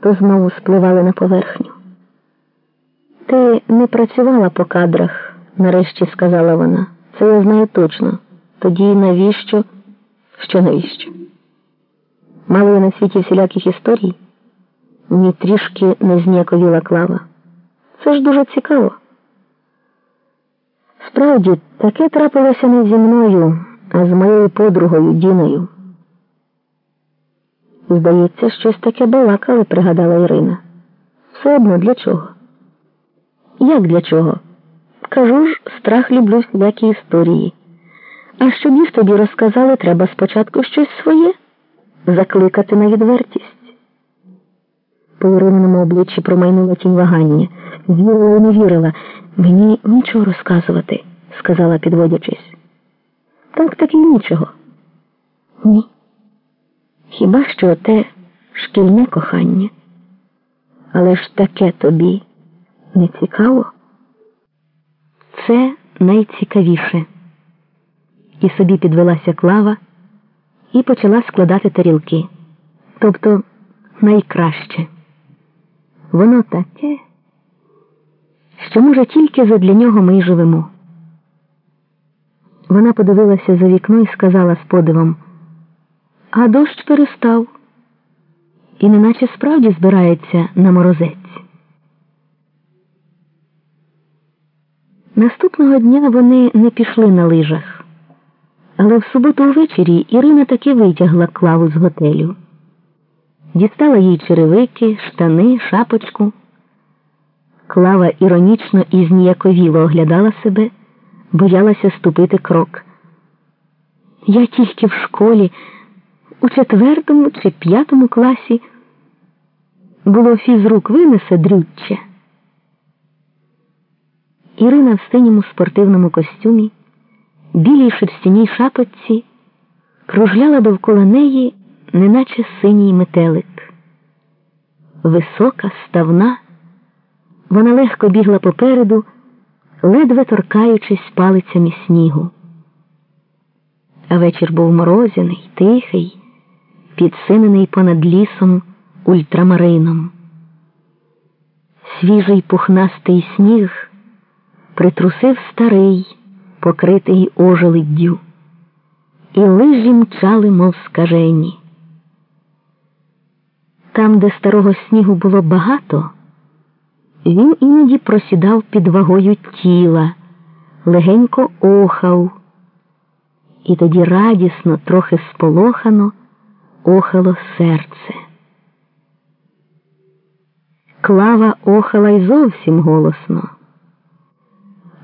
то знову спливали на поверхню. Ти не працювала по кадрах, нарешті сказала вона. Це я знаю точно. Тоді навіщо? Що навіщо? Мало я на світі всіляких історій, ні трішки не зніяковіла клава. Це ж дуже цікаво. Справді, таке трапилося не зі мною, а з моєю подругою Діною. Здається, щось таке балакали, пригадала Ірина. Все одно для чого? Як для чого? Кажу ж, страх люблю всілякі історії. А щоб їх тобі розказали, треба спочатку щось своє закликати на відвертість. По Ірининому обличчі промайнула тінь вагання. Вірила і не вірила. Мені нічого розказувати, сказала, підводячись. Так таки нічого. Ні. Хіба що те шкільне кохання? Але ж таке тобі не цікаво? Це найцікавіше. І собі підвелася клава і почала складати тарілки. Тобто найкраще. Воно таке, що, може, тільки задля нього ми й живемо. Вона подивилася за вікно і сказала з подивом, а дощ перестав, і неначе справді збирається на морозець. Наступного дня вони не пішли на лижах, але в суботу ввечері Ірина таки витягла клаву з готелю, дістала їй черевики, штани, шапочку. Клава іронічно і зніяковіло оглядала себе, боялася ступити крок. Я тільки в школі, у четвертому чи п'ятому класі було фізрук винесе дрючче. Ірина в синьому спортивному костюмі, білій шерстяній шапочці, кружляла довкола неї, неначе синій метелик. Висока, ставна, вона легко бігла попереду, ледве торкаючись палицями снігу. А вечір був морозяний, тихий, підсинений понад лісом ультрамарином. Свіжий пухнастий сніг притрусив старий, покритий ожеледдю, і лижі мчали, мов скажені. Там, де старого снігу було багато, він іноді просідав під вагою тіла, легенько охав, і тоді радісно, трохи сполохано охало серце. Клава охала й зовсім голосно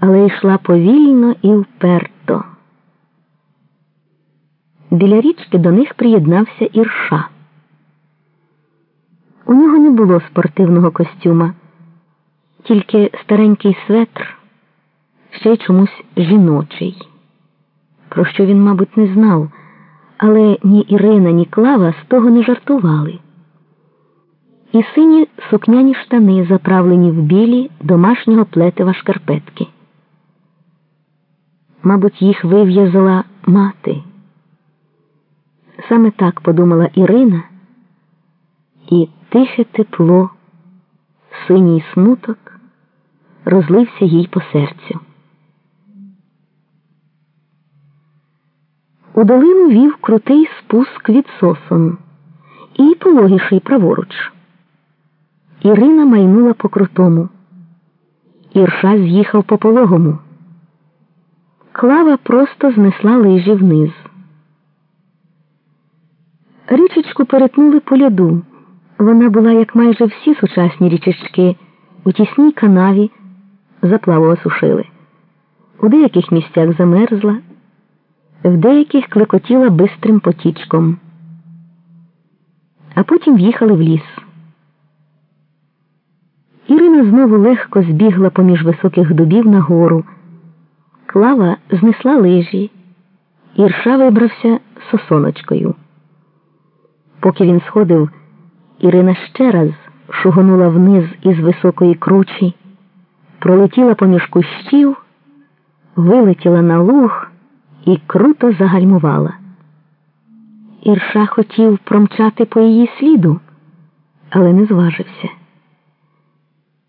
але йшла повільно і вперто. Біля річки до них приєднався ірша. У нього не було спортивного костюма, тільки старенький светр, ще й чомусь жіночий, про що він, мабуть, не знав, але ні Ірина, ні Клава з того не жартували. І сині сукняні штани, заправлені в білі домашнього плетива шкарпетки. Мабуть, їх вив'язала мати. Саме так подумала Ірина, і тихе тепло, синій смуток розлився їй по серцю. У долину вів крутий спуск від сосон і пологіший праворуч. Ірина майнула по крутому. Ірша з'їхав по пологому. Клава просто знесла лижі вниз. Річечку перетнули по льоду. Вона була, як майже всі сучасні річечки, у тісній канаві заплаву осушили. У деяких місцях замерзла, в деяких клекотіла бистрим потічком. А потім в'їхали в ліс. Ірина знову легко збігла поміж високих дубів на гору. Клава знесла лижі, Ірша вибрався сосоночкою. Поки він сходив, Ірина ще раз шугонула вниз із високої кручі, пролетіла поміж кущів, вилетіла на луг і круто загальмувала. Ірша хотів промчати по її сліду, але не зважився.